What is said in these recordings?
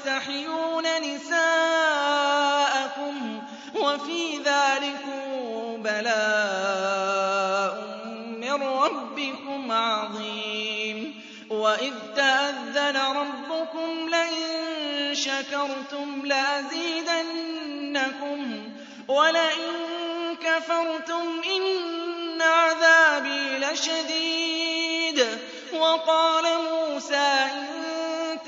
ويستحيون نساءكم وفي ذلكم بلاء من ربكم عظيم. وإذ تأذن ربكم لئن شكرتم لأزيدنكم ولئن كفرتم إن عذابي لشديد. وقال موسى إن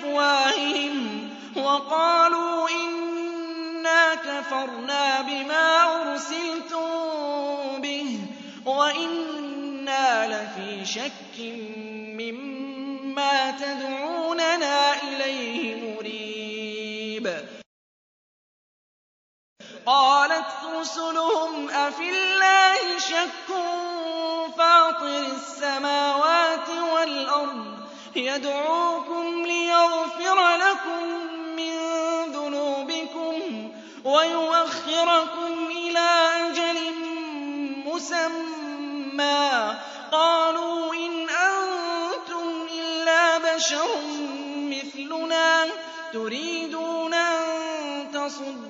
أفواههم وقالوا إنا كفرنا بما أرسلتم به وإنا لفي شك مما تدعوننا إليه مريب. قالت رسلهم أفي الله شك فاطر السماوات والأرض يدعوكم ليغفر لكم من ذنوبكم ويؤخركم إلى أجل مسمى. قالوا إن أنتم إلا بشر مثلنا تريدون أن تصدونا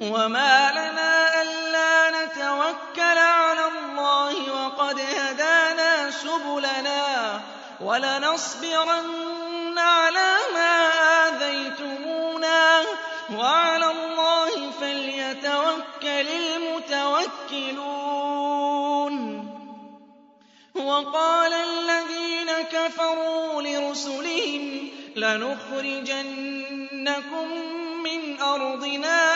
وَمَا لَنَا أَلَّا نَتَوَكَّلَ عَلَى اللَّهِ وَقَدْ هَدَانَا سُبُلَنَا وَلَنَصْبِرَنَّ عَلَىٰ مَا آذَيْتُمُونَا وَعَلَى اللَّهِ فَلْيَتَوَكَّلِ الْمُتَوَكِّلُونَ وَقَالَ الَّذِينَ كَفَرُوا لِرُسُلِهِمْ لَنُخْرِجَنَّكُم مِّنْ أَرْضِنَا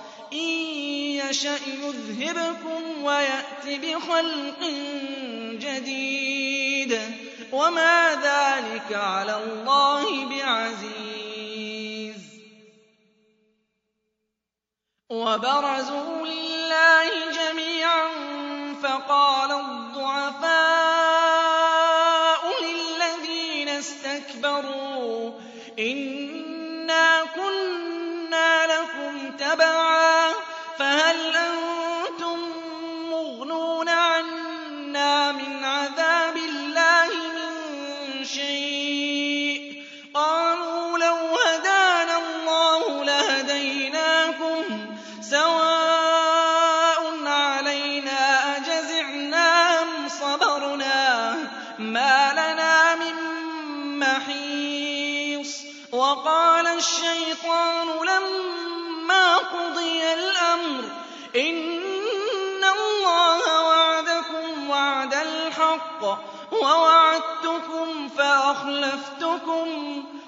إن يشأ يذهبكم ويأت بخلق جديد وما ذلك على الله بعزيز وبرزوا لله جميعا فقال الضعفاء للذين استكبروا إنا كنا لكم تبعا فهل أنتم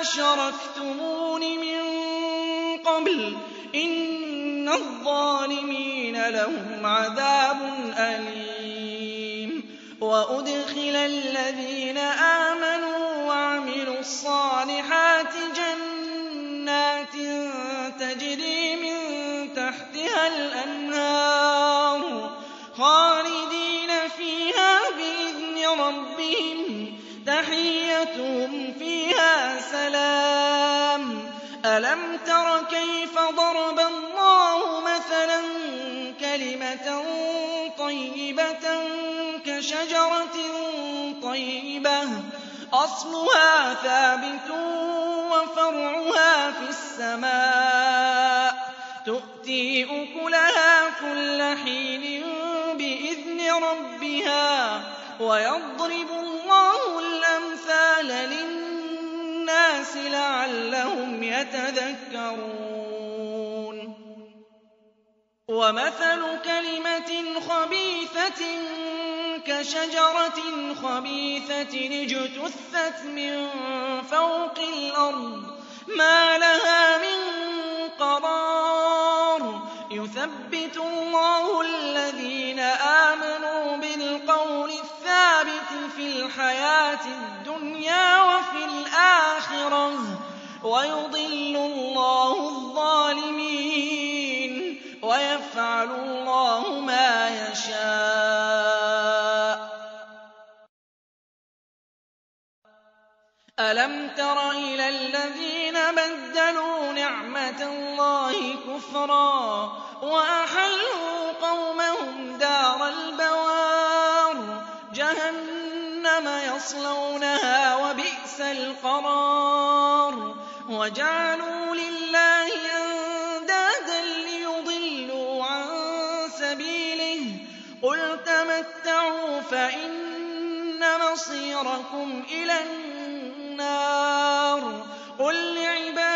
أشركتمون من قبل إن الظالمين لهم عذاب أليم وأدخل الذين آمنوا وعملوا الصالحات جنات تجري من تحتها الأنهار خالدين فيها بإذن ربهم تحيتهم فيها سلام. ألم تر كيف ضرب الله مثلا كلمة طيبة كشجرة طيبة؟ أصلها ثابت وفرعها في السماء. تؤتي أكلها كل حين بإذن ربها ويضرب للناس لعلهم يتذكرون. ومثل كلمة خبيثة كشجرة خبيثة اجتثت من فوق الأرض ما لها من قرار. يثبت الله الذين آمنوا الْحَيَاةِ الدُّنْيَا وَفِي الْآخِرَةِ وَيُضِلُّ اللَّهُ الظَّالِمِينَ وَيَفْعَلُ اللَّهُ مَا يَشَاءُ. أَلَمْ تَرَ إِلَى الَّذِينَ بَدَّلُوا نِعْمَةَ اللَّهِ كُفْرًا وَأَحَلُّوا قَوْمَهُمْ دَارَ الْبَوَارِ جَهَنَّمَ يَصْلَوْنَهَا وَبِئْسَ الْقَرَارُ. وَجَعَلُوا لِلَّهِ أَندَادًا لِّيُضِلُّوا عَن سَبِيلِهِ ۚ. قُلْ تَمَتَّعُوا فَإِنَّ مَصِيرَكُمْ إِلَى النَّارِ. قُل لِّعِبَادِيَ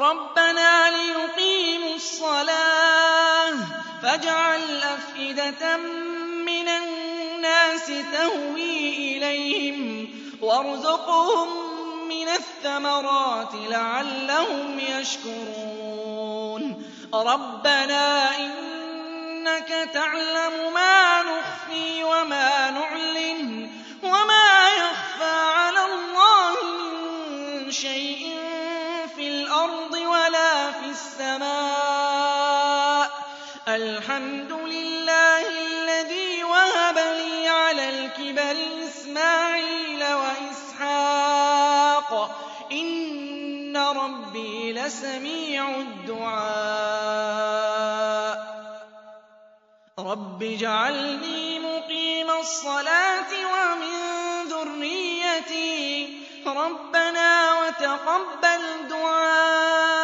رَبَّنَا لِيُقِيمُوا الصَّلَاةَ فَاجْعَلْ أَفْئِدَةً مِّنَ النَّاسِ تَهْوِي إِلَيْهِمْ وَارْزُقْهُم مِّنَ الثَّمَرَاتِ لَعَلَّهُمْ يَشْكُرُونَ. رَبَّنَا إِنَّكَ تَعْلَمُ مَا نُخْفِي وَمَا نُعْلِنُ وَمَا يَخْفَىٰ عَلَى اللَّهِ مِن شَيْءٍ السَّمَاءِ ۖ. الْحَمْدُ لِلَّهِ الَّذِي وَهَبَ لِي عَلَى الْكِبَرِ إِسْمَاعِيلَ وَإِسْحَاقَ ۚ. إِنَّ رَبِّي لَسَمِيعُ الدُّعَاءِ. رَبِّ اجْعَلْنِي مُقِيمَ الصَّلَاةِ وَمِن ذُرِّيَّتِي ۚ. رَبَّنَا وَتَقَبَّلْ دُعَاءِ.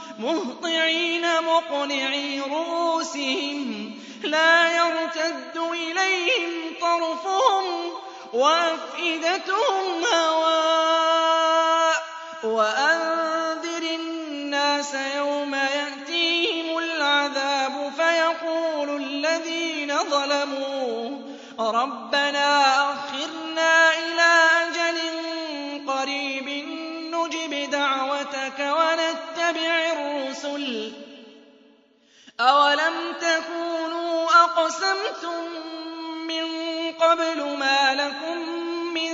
مُهْطِعِينَ مُقْنِعِي رُءُوسِهِمْ لَا يَرْتَدُّ إِلَيْهِمْ طَرْفُهُمْ وَأَفْئِدَتُهُمْ هَوَاءٌ. وَأَنذِرِ النَّاسَ يَوْمَ يَأْتِيهِمُ الْعَذَابُ فَيَقُولُ الَّذِينَ ظَلَمُوا رَبَّنَا وَنَتَّبِعِ الرُّسُلَ ۗ أَوَلَمْ تَكُونُوا أَقْسَمْتُم مِّن قَبْلُ مَا لَكُم مِّن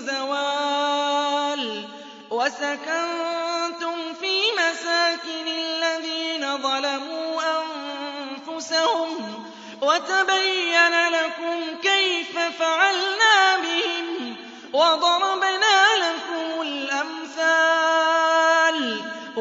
زَوَالٍ وَسَكَنتُمْ فِي مَسَاكِنِ الَّذِينَ ظَلَمُوا أَنفُسَهُمْ وَتَبَيَّنَ لَكُمْ كَيْفَ فَعَلْنَا بِهِمْ وَضَرَبْنَا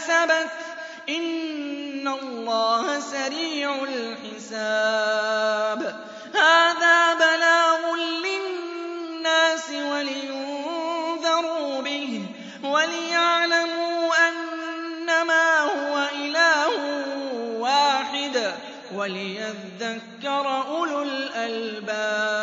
كَسَبَتْ ۚ إِنَّ اللَّهَ سَرِيعُ الْحِسَابِ. هَٰذَا بَلَاغٌ لِّلنَّاسِ وَلِيُنذَرُوا بِهِ وَلِيَعْلَمُوا أَنَّمَا هُوَ إِلَٰهٌ وَاحِدٌ وَلِيَذَّكَّرَ أُولُو الْأَلْبَابِ.